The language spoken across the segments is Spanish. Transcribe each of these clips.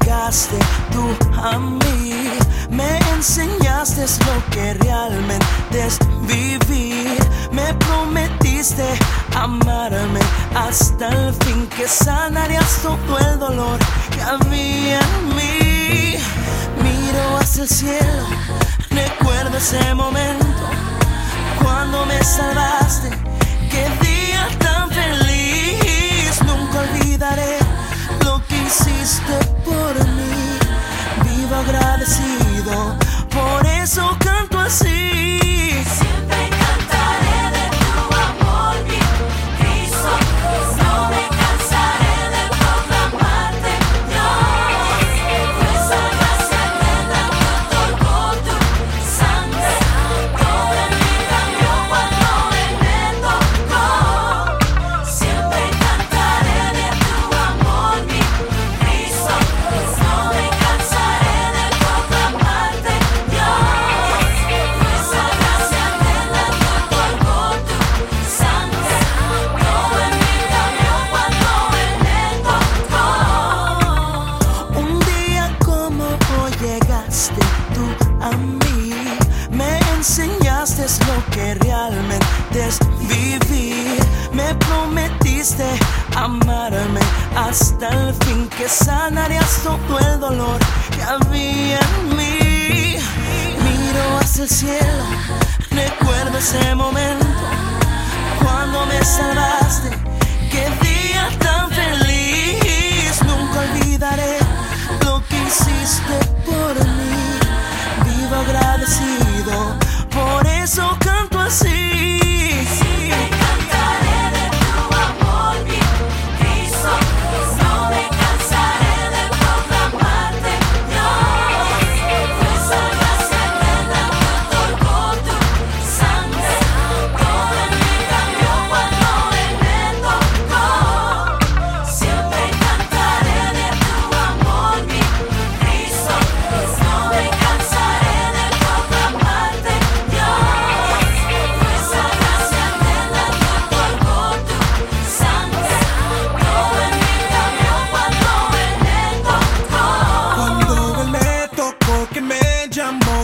llegaste tú a mí. Me enseñaste lo que realmente es vivir. Me prometiste amarme hasta el fin, que sanarías todo el dolor que había en mí. Miro hacia el cielo, recuerdo ese momento cuando me salvaste realmente es vivir. Me prometiste amarme hasta el fin, que sanarías todo el dolor que había en mí. Miro hacia el cielo, recuerdo ese momento cuando me salvaste.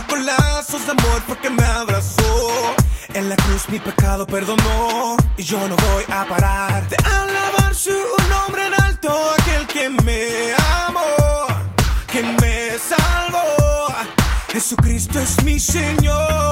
Con lazos de amor fue que me abrazó. En la cruz mi pecado perdonó y yo no voy a parar de alabar su nombre en alto, aquel que me amó, que me salvó. Jesucristo es mi Señor.